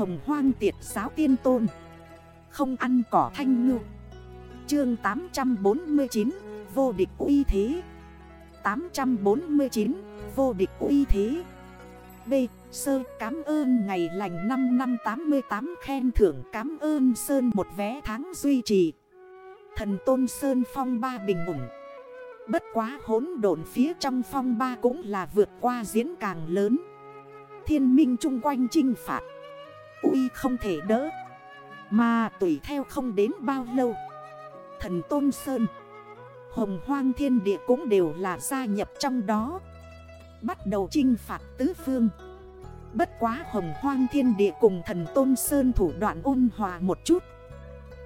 Hồng hoang tiệt giáo tiên tôn. Không ăn cỏ thanh ngư. Chương 849 Vô địch uy thế. 849 Vô địch uy thế. B. Sơ cảm ơn ngày lành 5 năm 88 khen thưởng cảm ơn Sơn một vé tháng duy trì. Thần Tôn Sơn phong ba bình ủng. Bất quá hốn độn phía trong phong ba cũng là vượt qua diễn càng lớn. Thiên minh chung quanh chinh phạt uy không thể đỡ. Mà tùy theo không đến bao lâu. Thần Tôn Sơn, Hồng hoang thiên địa cũng đều là gia nhập trong đó. Bắt đầu chinh phạt tứ phương. Bất quá hồng hoang thiên địa cùng thần Tôn Sơn thủ đoạn ôn hòa một chút.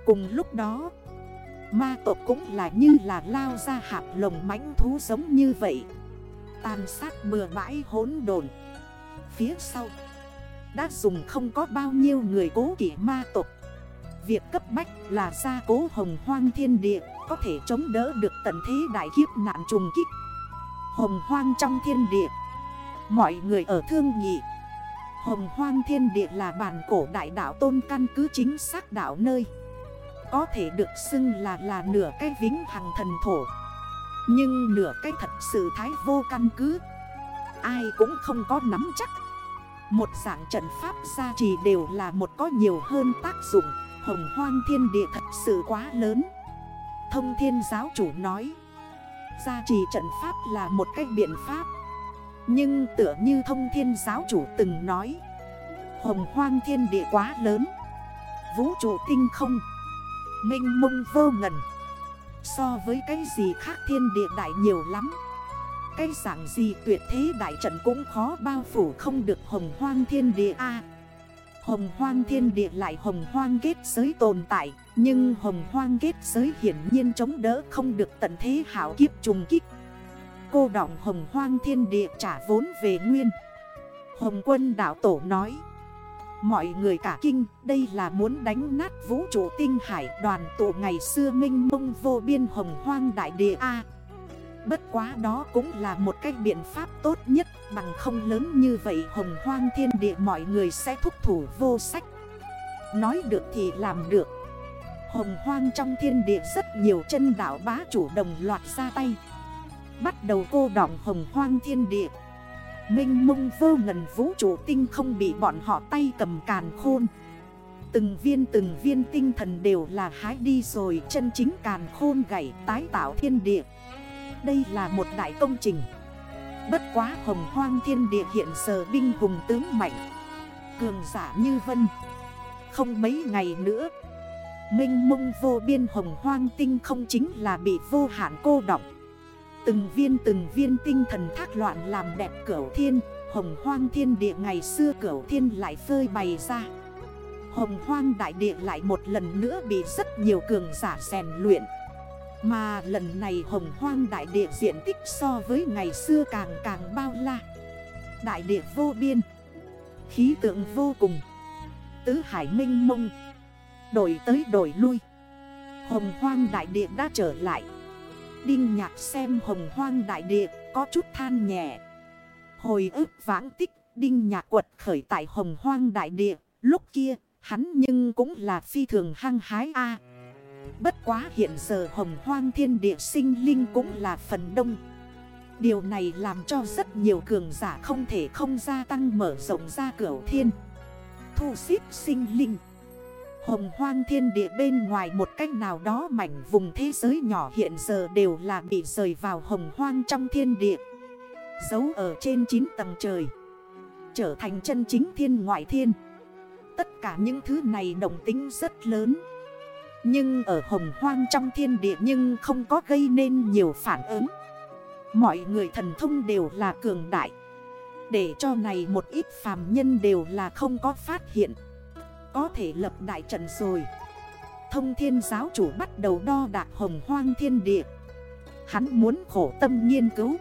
Cùng lúc đó, Ma tộc cũng là như là lao ra hạp lồng mãnh thú giống như vậy. Tàn sát bừa bãi hốn đồn Phía sau đã dùng không có bao nhiêu người cố kỷ ma tộc. Việc cấp bách là gia cố hồng hoang thiên địa, Có thể chống đỡ được tận thế đại kiếp nạn trùng kích. Hồng hoang trong thiên địa. Mọi người ở thương nghị Hồng hoang thiên địa là bản cổ đại đạo tôn căn cứ chính xác đạo nơi. Có thể được xưng là là nửa cái vĩnh hằng thần thổ. Nhưng nửa cái thật sự thái vô căn cứ. Ai cũng không có nắm chắc. Một dạng trận pháp gia trì đều là một có nhiều hơn tác dụng. Hồng hoang thiên địa thật sự quá lớn. Thông thiên giáo chủ nói, Gia trì trận pháp là một cách biện pháp. Nhưng tựa như thông thiên giáo chủ từng nói, Hồng hoang thiên địa quá lớn. Vũ trụ tinh không Minh mông vô ngần. So với cái gì khác thiên địa đại nhiều lắm. Cái dạng gì tuyệt thế đại trận cũng khó bao phủ, không được hồng hoang thiên địa A. Hồng hoang thiên địa lại hồng hoang kết giới tồn tại, Nhưng hồng hoang kết giới hiển nhiên chống đỡ không được tận thế hảo kiếp trùng kích. Cô đọng hồng hoang thiên địa trả vốn về nguyên. Hồng quân đảo tổ nói, Mọi người cả kinh, đây là muốn đánh nát vũ trụ tinh hải đoàn tụ ngày xưa minh mông vô biên hồng hoang đại địa A. Bất quá đó cũng là một cách biện pháp tốt nhất, Bằng không lớn như vậy hồng hoang thiên địa mọi người sẽ thúc thủ vô sách. Nói được thì làm được. Hồng hoang trong thiên địa rất nhiều chân đảo bá chủ đồng loạt ra tay. Bắt đầu cô đọng hồng hoang thiên địa. Minh mông vô ngần vũ trụ tinh không bị bọn họ tay cầm càn khôn. Từng viên từng viên tinh thần đều là hái đi rồi Chân chính càn khôn gãy tái tạo thiên địa đây là một đại công trình. Bất quá hồng hoang thiên địa hiện giờ binh hùng tướng mạnh. Cường giả như vân. Không mấy ngày nữa, Minh mông vô biên hồng hoang tinh không chính là bị vô hạn cô đọng Từng viên từng viên tinh thần thác loạn làm đẹp cửu thiên, Hồng hoang thiên địa ngày xưa cửu thiên lại phơi bày ra. Hồng hoang đại địa lại một lần nữa bị rất nhiều cường giả rèn luyện mà lần này hồng hoang đại địa diện tích so với ngày xưa càng càng bao la. Đại địa vô biên. Khí tượng vô cùng. Tứ hải minh mông. Đổi tới đổi lui. Hồng hoang đại địa đã trở lại. Đinh nhạc xem hồng hoang đại địa có chút than nhẹ. Hồi ức vãng tích, Đinh nhạc quật khởi tại hồng hoang đại địa. Lúc kia, hắn nhưng cũng là phi thường hăng hái A. Bất quá hiện giờ hồng hoang thiên địa sinh linh cũng là phần đông. Điều này làm cho rất nhiều cường giả không thể không gia tăng mở rộng ra cửa thiên. Thu xếp sinh linh. Hồng hoang thiên địa bên ngoài một cách nào đó mảnh vùng thế giới nhỏ hiện giờ đều là bị rời vào hồng hoang trong thiên địa. Giấu ở trên 9 tầng trời. Trở thành chân chính thiên ngoại thiên. Tất cả những thứ này đồng tính rất lớn nhưng ở hồng hoang trong thiên địa nhưng không có gây nên nhiều phản ứng. Mọi người thần thông đều là cường đại. Để cho này một ít phàm nhân đều là không có phát hiện. Có thể lập đại trận rồi. Thông thiên giáo chủ bắt đầu đo đạc hồng hoang thiên địa. Hắn muốn khổ tâm nghiên cứu.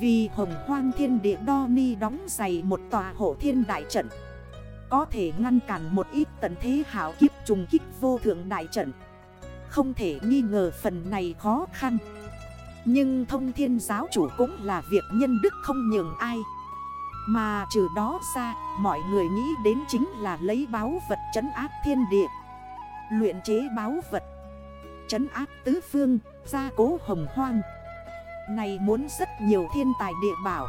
Vì hồng hoang thiên địa đo ni đóng dày một tòa hộ thiên đại trận có thể ngăn cản một ít tận thế hảo kiếp trùng kích vô thượng đại trận. Không thể nghi ngờ phần này khó khăn. Nhưng thông thiên giáo chủ cũng là việc nhân đức không nhường ai. Mà trừ đó ra, mọi người nghĩ đến chính là lấy báo vật trấn áp thiên địa. Luyện chế báo vật. Trấn áp tứ phương, gia cố hồng hoang. Này muốn rất nhiều thiên tài địa bảo.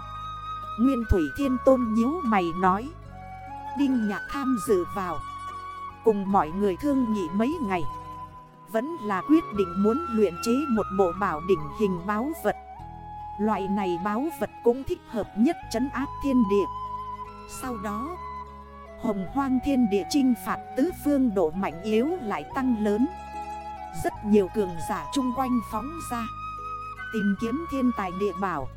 Nguyên Thủy Thiên Tôn nhíu mày nói. Đinh Nhạc tham dự vào. Cùng mọi người thương nghị mấy ngày. Vẫn là quyết định muốn luyện chế một bộ bảo đỉnh hình báo vật. Loại này báo vật cũng thích hợp nhất trấn áp thiên địa. Sau đó, Hồng hoang thiên địa trinh phạt tứ phương độ mạnh yếu lại tăng lớn. Rất nhiều cường giả chung quanh phóng ra. Tìm kiếm thiên tài địa bảo.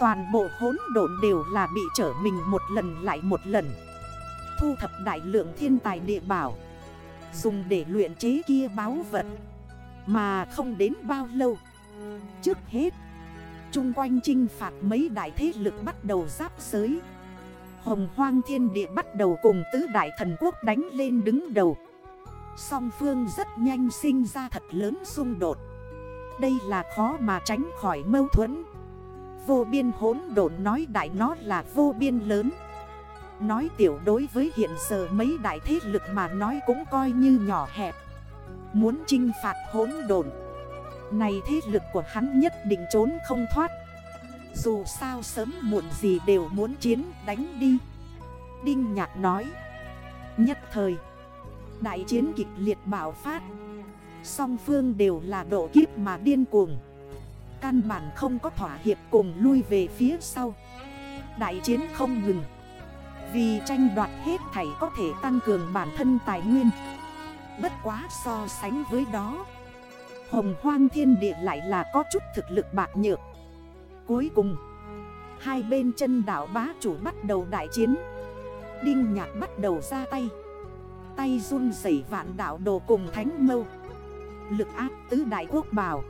Toàn bộ hốn độn đều là bị trở mình một lần lại một lần. Thu thập đại lượng thiên tài địa bảo, Dùng để luyện chế kia báo vật, Mà không đến bao lâu. Trước hết Trung quanh chinh phạt mấy đại thế lực bắt đầu giáp giới. Hồng hoang thiên địa bắt đầu cùng tứ đại thần quốc đánh lên đứng đầu. Song phương rất nhanh sinh ra thật lớn xung đột. Đây là khó mà tránh khỏi mâu thuẫn. Vô biên hốn độn nói đại nó là vô biên lớn. Nói tiểu đối với hiện giờ mấy đại thế lực mà nói cũng coi như nhỏ hẹp. Muốn chinh phạt hỗn đồn Này thế lực của hắn nhất định trốn không thoát. Dù sao sớm muộn gì đều muốn chiến đánh đi. Đinh Nhạc nói. Nhất thời, Đại chiến kịch liệt bảo phát. Song phương đều là độ kiếp mà điên cuồng. Căn bản không có thỏa hiệp cùng lui về phía sau. Đại chiến không ngừng. Vì tranh đoạt hết thảy có thể tăng cường bản thân tài nguyên. Bất quá so sánh với đó, Hồng hoang thiên địa lại là có chút thực lực bạc nhược. Cuối cùng, Hai bên chân đảo bá chủ bắt đầu đại chiến. Đinh nhạc bắt đầu ra tay. Tay run rẩy vạn đảo đồ cùng thánh mâu. Lực áp tứ đại quốc bảo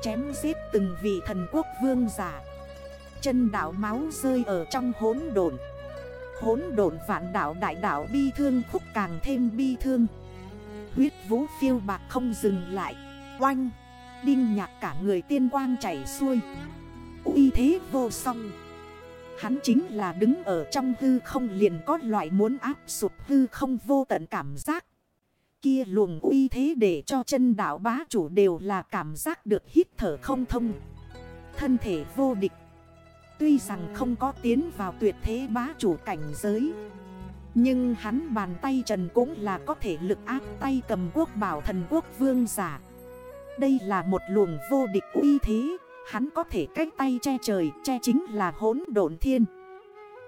Chém giết từng vị thần quốc vương giả. Chân đảo máu rơi ở trong hốn đồn Hốn độn vạn đảo đại đảo bi thương khúc càng thêm bi thương. Huyết vũ phiêu bạc không dừng lại, Oanh, Đinh nhạc cả người tiên quang chảy xuôi. Uy thế vô song. Hắn chính là đứng ở trong hư không liền có loại muốn áp sụp hư không vô tận cảm giác. Kia luồng uy thế để cho chân đảo bá chủ đều là cảm giác được hít thở không thông. Thân thể vô địch Tuy rằng không có tiến vào tuyệt thế bá chủ cảnh giới, Nhưng hắn bàn tay trần cũng là có thể lực áp tay cầm quốc bảo thần quốc vương giả. Đây là một luồng vô địch uy thế, Hắn có thể cách tay che trời, che chính là hốn độn thiên.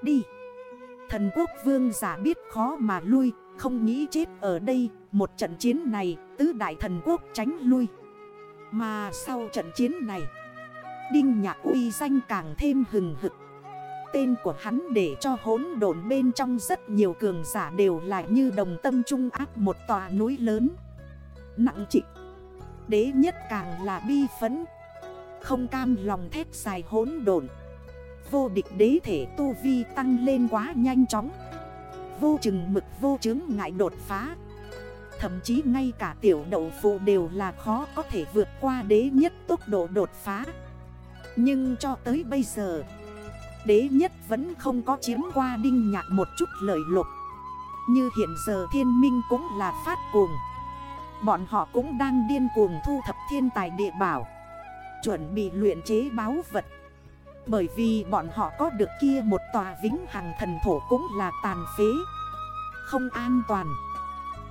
Đi. Thần quốc vương giả biết khó mà lui, Không nghĩ chết ở đây, Một trận chiến này, Tứ đại thần quốc tránh lui. Mà sau trận chiến này Đinh nhạc uy danh càng thêm hừng hực. Tên của hắn để cho hốn độn bên trong rất nhiều cường giả đều là như đồng tâm trung áp một tòa núi lớn. Nặng trịch. Đế nhất càng là bi phấn. Không cam lòng thét dài hốn độn. Vô địch đế thể tu vi tăng lên quá nhanh chóng. Vô chừng mực vô chứng ngại đột phá. Thậm chí ngay cả tiểu đậu phụ đều là khó có thể vượt qua đế nhất tốc độ đột phá. Nhưng cho tới bây giờ, Đế nhất vẫn không có chiếm qua đinh nhạc một chút lời lục. Như hiện giờ thiên minh cũng là phát cuồng. Bọn họ cũng đang điên cuồng thu thập thiên tài địa bảo, Chuẩn bị luyện chế báo vật. Bởi vì bọn họ có được kia một tòa vĩnh hằng thần thổ cũng là tàn phế, Không an toàn.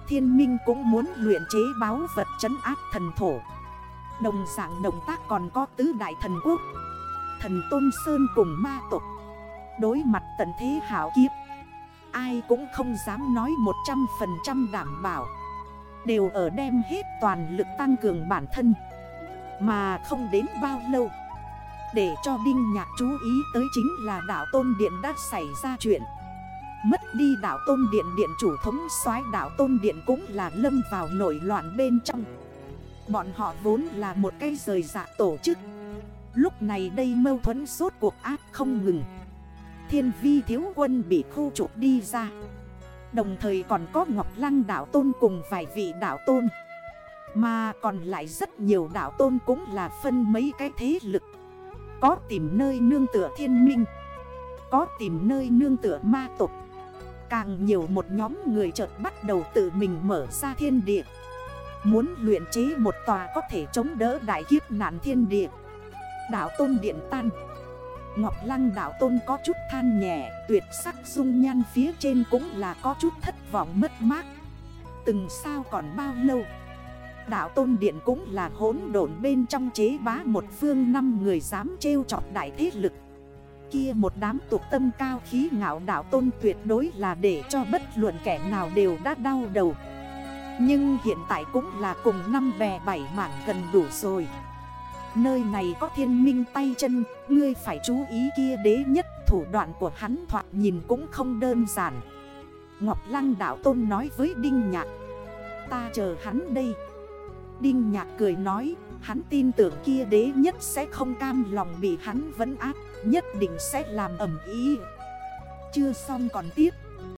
Thiên minh cũng muốn luyện chế báo vật trấn áp thần thổ. Đồng dạng động tác còn có tứ đại thần quốc. Thần Tôn Sơn cùng ma tục Đối mặt tận thế hảo kiếp. Ai cũng không dám nói 100% đảm bảo. Đều ở đem hết toàn lực tăng cường bản thân. Mà không đến bao lâu. Để cho Đinh Nhạc chú ý tới chính là đảo Tôn Điện đã xảy ra chuyện. Mất đi đảo Tôn Điện Điện chủ thống soái đảo Tôn Điện cũng là lâm vào nổi loạn bên trong. Bọn họ vốn là một cây rời dạ tổ chức. Lúc này đây mâu thuẫn suốt cuộc ác không ngừng. Thiên vi thiếu quân bị khu trục đi ra. Đồng thời còn có Ngọc Lăng đảo Tôn cùng vài vị đảo Tôn. Mà còn lại rất nhiều đảo Tôn cũng là phân mấy cái thế lực. Có tìm nơi nương tựa thiên minh. Có tìm nơi nương tựa ma tục Càng nhiều một nhóm người chợt bắt đầu tự mình mở ra thiên địa. Muốn luyện chế một tòa có thể chống đỡ đại kiếp nạn thiên địa. Đảo tôn điện tan. Ngọc lăng đảo tôn có chút than nhẹ, Tuyệt sắc dung nhan phía trên cũng là có chút thất vọng mất mát. Từng sao còn bao lâu? Đạo tôn điện cũng là hỗn độn bên trong chế bá một phương năm người dám trêu chọc đại thế lực. Kia một đám tục tâm cao khí ngạo đạo tôn tuyệt đối là để cho bất luận kẻ nào đều đã đau đầu. Nhưng hiện tại cũng là cùng năm bè bảy mảng gần đủ rồi. Nơi này có thiên minh tay chân, Ngươi phải chú ý kia đế nhất, thủ đoạn của hắn thoạt nhìn cũng không đơn giản. Ngọc Lăng đạo tôn nói với Đinh Nhạc, Ta chờ hắn đây. Đinh Nhạc cười nói, Hắn tin tưởng kia đế nhất sẽ không cam lòng bị hắn vấn áp, Nhất định sẽ làm ẩm ý. Chưa xong còn tiếp.